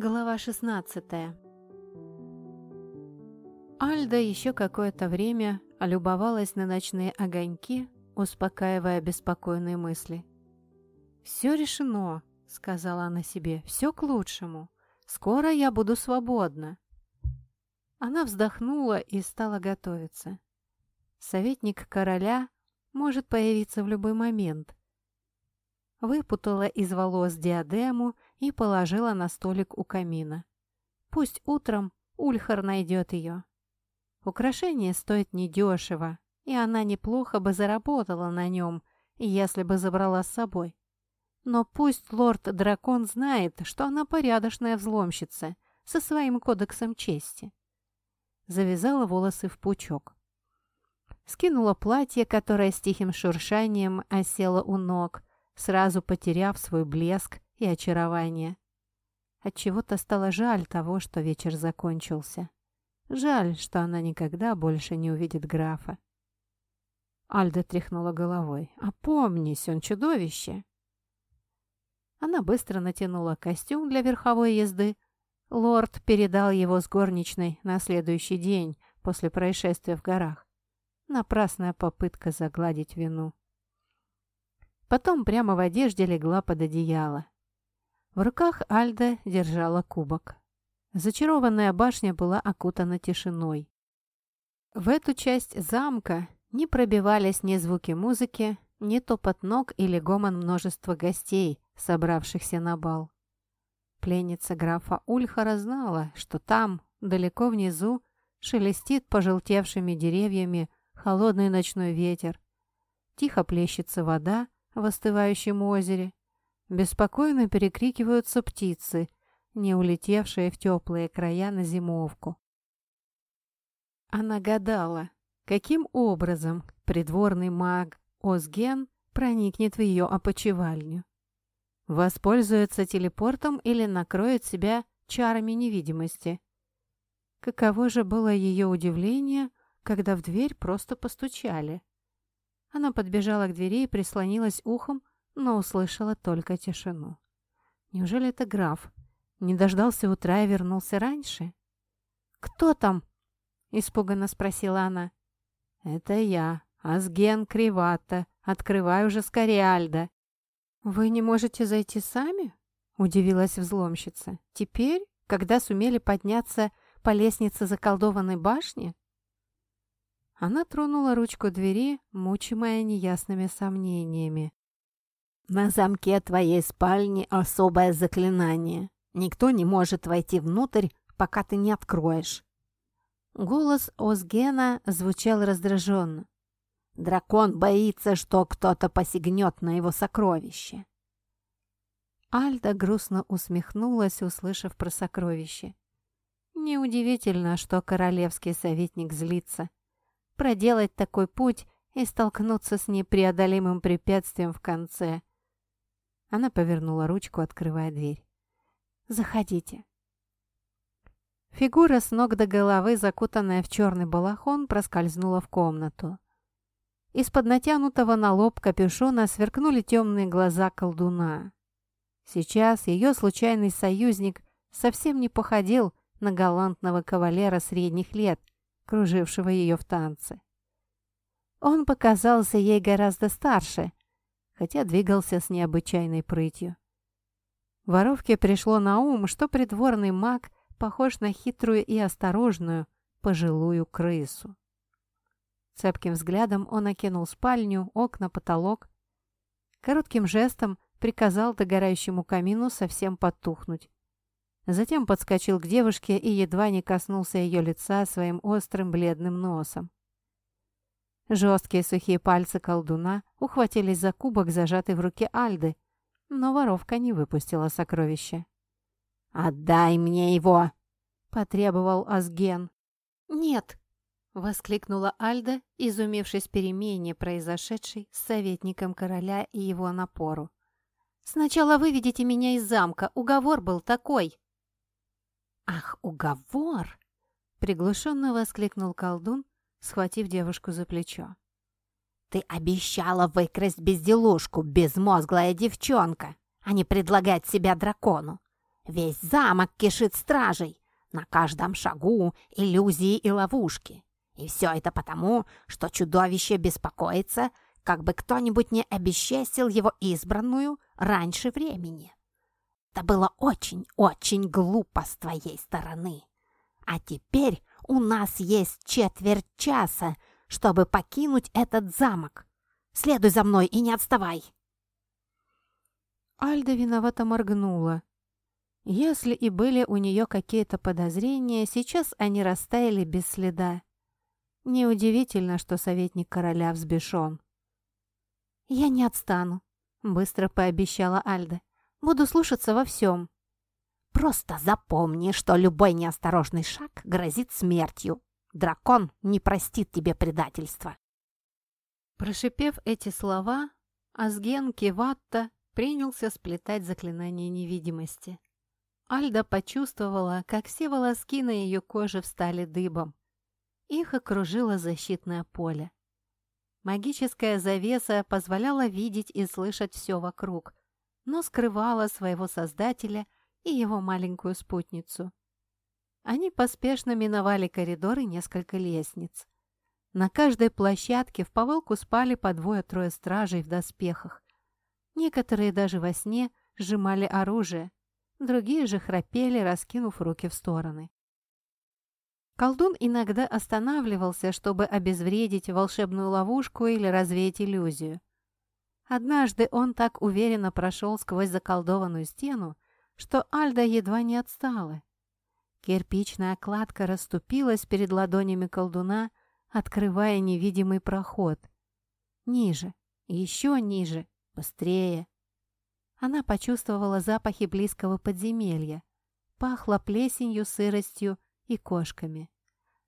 Глава 16 Альда еще какое-то время любовалась на ночные огоньки, успокаивая беспокойные мысли. «Все решено», — сказала она себе, — «все к лучшему. Скоро я буду свободна». Она вздохнула и стала готовиться. Советник короля может появиться в любой момент. Выпутала из волос диадему и положила на столик у камина. Пусть утром Ульхар найдет ее. Украшение стоит недешево, и она неплохо бы заработала на нем, если бы забрала с собой. Но пусть лорд-дракон знает, что она порядочная взломщица со своим кодексом чести. Завязала волосы в пучок. Скинула платье, которое с тихим шуршанием осело у ног, сразу потеряв свой блеск и очарование. Отчего-то стало жаль того, что вечер закончился. Жаль, что она никогда больше не увидит графа. Альда тряхнула головой. «Опомнись, он чудовище!» Она быстро натянула костюм для верховой езды. Лорд передал его с горничной на следующий день после происшествия в горах. Напрасная попытка загладить вину. Потом прямо в одежде легла под одеяло. В руках Альда держала кубок. Зачарованная башня была окутана тишиной. В эту часть замка не пробивались ни звуки музыки, ни топот ног или гомон множества гостей, собравшихся на бал. Пленница графа Ульхара знала, что там, далеко внизу, шелестит пожелтевшими деревьями холодный ночной ветер, тихо плещется вода в остывающем озере, беспокойно перекрикиваются птицы, не улетевшие в теплые края на зимовку. Она гадала, каким образом придворный маг Озген проникнет в ее опочивальню. Воспользуется телепортом или накроет себя чарами невидимости. Каково же было ее удивление, когда в дверь просто постучали. Она подбежала к двери и прислонилась ухом, но услышала только тишину. Неужели это граф? Не дождался утра и вернулся раньше? «Кто там?» — испуганно спросила она. «Это я, Асген Кривата. Открывай уже скорее, Альда». «Вы не можете зайти сами?» — удивилась взломщица. «Теперь, когда сумели подняться по лестнице заколдованной башни?» Она тронула ручку двери, мучимая неясными сомнениями. «На замке твоей спальни особое заклинание. Никто не может войти внутрь, пока ты не откроешь». Голос Озгена звучал раздраженно. Дракон боится, что кто-то посягнет на его сокровище. Альда грустно усмехнулась, услышав про сокровище. Неудивительно, что королевский советник злится. Проделать такой путь и столкнуться с непреодолимым препятствием в конце. Она повернула ручку, открывая дверь. «Заходите». Фигура с ног до головы, закутанная в черный балахон, проскользнула в комнату. Из-под натянутого на лоб капюшона сверкнули темные глаза колдуна. Сейчас ее случайный союзник совсем не походил на галантного кавалера средних лет, кружившего ее в танце. Он показался ей гораздо старше, хотя двигался с необычайной прытью. Воровке пришло на ум, что придворный маг похож на хитрую и осторожную пожилую крысу. Цепким взглядом он окинул спальню, окна, потолок. Коротким жестом приказал догорающему камину совсем потухнуть. Затем подскочил к девушке и едва не коснулся ее лица своим острым бледным носом. Жесткие сухие пальцы колдуна ухватились за кубок, зажатый в руке Альды, но воровка не выпустила сокровище. «Отдай мне его!» — потребовал Асген. «Нет!» Воскликнула Альда, изумившись перемене, произошедшей с советником короля и его напору. «Сначала выведите меня из замка. Уговор был такой». «Ах, уговор!» — приглушенно воскликнул колдун, схватив девушку за плечо. «Ты обещала выкрасть безделушку, безмозглая девчонка, а не предлагать себя дракону. Весь замок кишит стражей. На каждом шагу иллюзии и ловушки. И все это потому, что чудовище беспокоится, как бы кто-нибудь не обесчестил его избранную раньше времени. Это было очень-очень глупо с твоей стороны. А теперь у нас есть четверть часа, чтобы покинуть этот замок. Следуй за мной и не отставай!» Альда виновато моргнула. Если и были у нее какие-то подозрения, сейчас они растаяли без следа. Неудивительно, что советник короля взбешен. «Я не отстану», — быстро пообещала Альда. «Буду слушаться во всем». «Просто запомни, что любой неосторожный шаг грозит смертью. Дракон не простит тебе предательства». Прошипев эти слова, Азген Киватта принялся сплетать заклинание невидимости. Альда почувствовала, как все волоски на ее коже встали дыбом. Их окружило защитное поле. Магическая завеса позволяла видеть и слышать все вокруг, но скрывала своего создателя и его маленькую спутницу. Они поспешно миновали коридоры несколько лестниц. На каждой площадке в повалку спали по двое-трое стражей в доспехах. Некоторые даже во сне сжимали оружие, другие же храпели, раскинув руки в стороны. Колдун иногда останавливался, чтобы обезвредить волшебную ловушку или развеять иллюзию. Однажды он так уверенно прошел сквозь заколдованную стену, что Альда едва не отстала. Кирпичная кладка расступилась перед ладонями колдуна, открывая невидимый проход. Ниже, еще ниже, быстрее. Она почувствовала запахи близкого подземелья. Пахло плесенью, сыростью и кошками.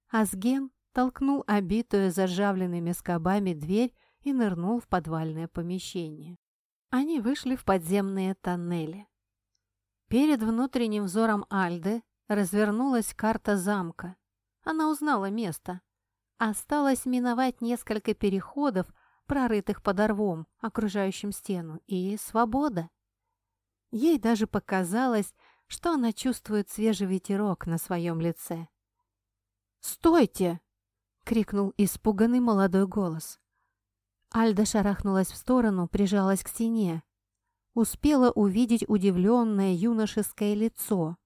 Азген толкнул обитую заржавленными скобами дверь и нырнул в подвальное помещение. Они вышли в подземные тоннели. Перед внутренним взором Альды развернулась карта замка. Она узнала место. Осталось миновать несколько переходов, прорытых под рвом, окружающим стену, и свобода. Ей даже показалось, что она чувствует свежий ветерок на своем лице. «Стойте!» — крикнул испуганный молодой голос. Альда шарахнулась в сторону, прижалась к стене. Успела увидеть удивленное юношеское лицо.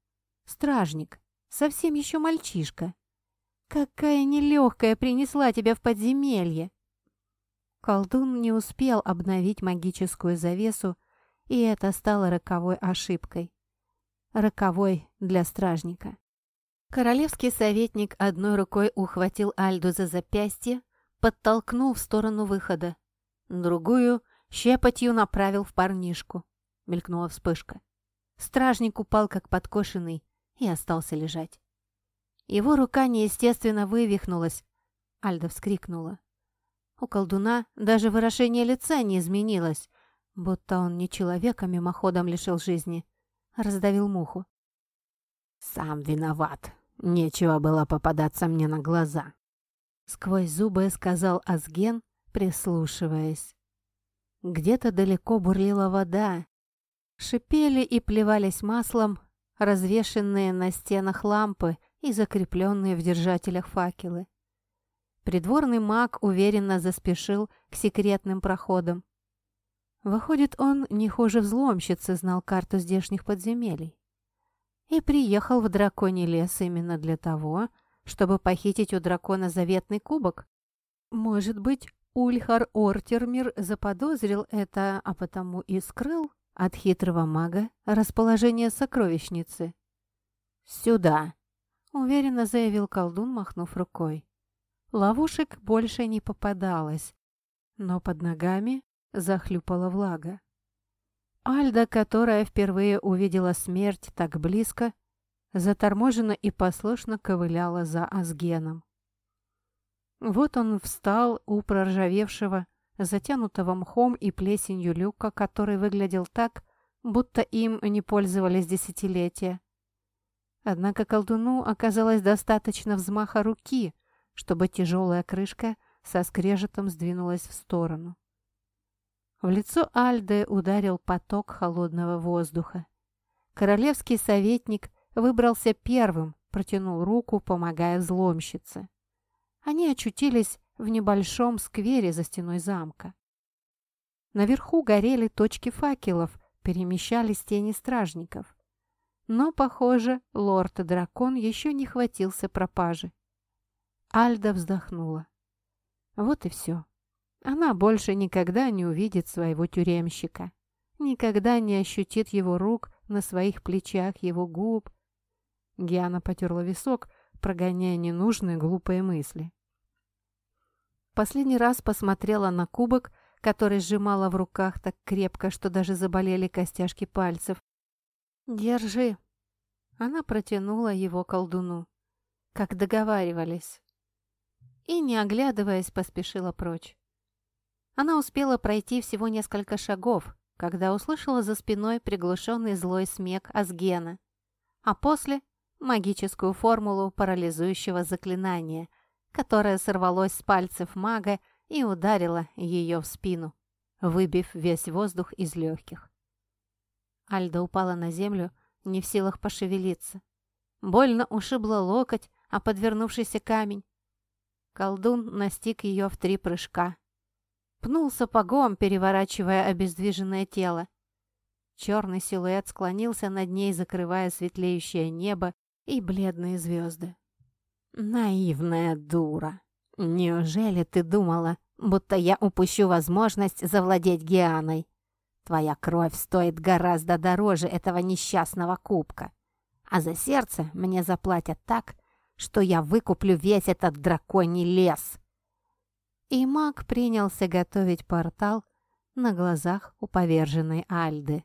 Стражник, совсем еще мальчишка. Какая нелегкая принесла тебя в подземелье!» Колдун не успел обновить магическую завесу, и это стало роковой ошибкой. Роковой для стражника. Королевский советник одной рукой ухватил Альду за запястье, подтолкнул в сторону выхода. Другую щепотью направил в парнишку. Мелькнула вспышка. Стражник упал, как подкошенный, и остался лежать. Его рука неестественно вывихнулась. Альда вскрикнула. У колдуна даже выражение лица не изменилось, будто он не человека мимоходом лишил жизни, раздавил муху. «Сам виноват. Нечего было попадаться мне на глаза», — сквозь зубы сказал Азген, прислушиваясь. Где-то далеко бурлила вода. Шипели и плевались маслом развешенные на стенах лампы и закрепленные в держателях факелы. Придворный маг уверенно заспешил к секретным проходам. Выходит, он не хуже взломщицы знал карту здешних подземелий. И приехал в драконий лес именно для того, чтобы похитить у дракона заветный кубок. Может быть, Ульхар Ортермир заподозрил это, а потому и скрыл от хитрого мага расположение сокровищницы. «Сюда!» — уверенно заявил колдун, махнув рукой. Ловушек больше не попадалось, но под ногами захлюпала влага. Альда, которая впервые увидела смерть так близко, заторможенно и послушно ковыляла за Азгеном. Вот он встал у проржавевшего, затянутого мхом и плесенью люка, который выглядел так, будто им не пользовались десятилетия. Однако колдуну оказалось достаточно взмаха руки, чтобы тяжелая крышка со скрежетом сдвинулась в сторону. В лицо Альды ударил поток холодного воздуха. Королевский советник выбрался первым, протянул руку, помогая взломщице. Они очутились в небольшом сквере за стеной замка. Наверху горели точки факелов, перемещались тени стражников. Но, похоже, лорд-дракон еще не хватился пропажи. Альда вздохнула. Вот и все. Она больше никогда не увидит своего тюремщика, никогда не ощутит его рук на своих плечах, его губ. Гиана потерла висок, прогоняя ненужные глупые мысли. Последний раз посмотрела на кубок, который сжимала в руках так крепко, что даже заболели костяшки пальцев. «Держи!» Она протянула его колдуну, как договаривались. И, не оглядываясь, поспешила прочь. Она успела пройти всего несколько шагов, когда услышала за спиной приглушенный злой смех Асгена, а после — магическую формулу парализующего заклинания, которое сорвалось с пальцев мага и ударило ее в спину, выбив весь воздух из легких. Альда упала на землю, не в силах пошевелиться. Больно ушибла локоть, а подвернувшийся камень. Колдун настиг ее в три прыжка. Пнул сапогом, переворачивая обездвиженное тело. Черный силуэт склонился над ней, закрывая светлеющее небо и бледные звезды. «Наивная дура! Неужели ты думала, будто я упущу возможность завладеть Гианой?» Твоя кровь стоит гораздо дороже этого несчастного кубка. А за сердце мне заплатят так, что я выкуплю весь этот драконий лес». И маг принялся готовить портал на глазах у поверженной Альды.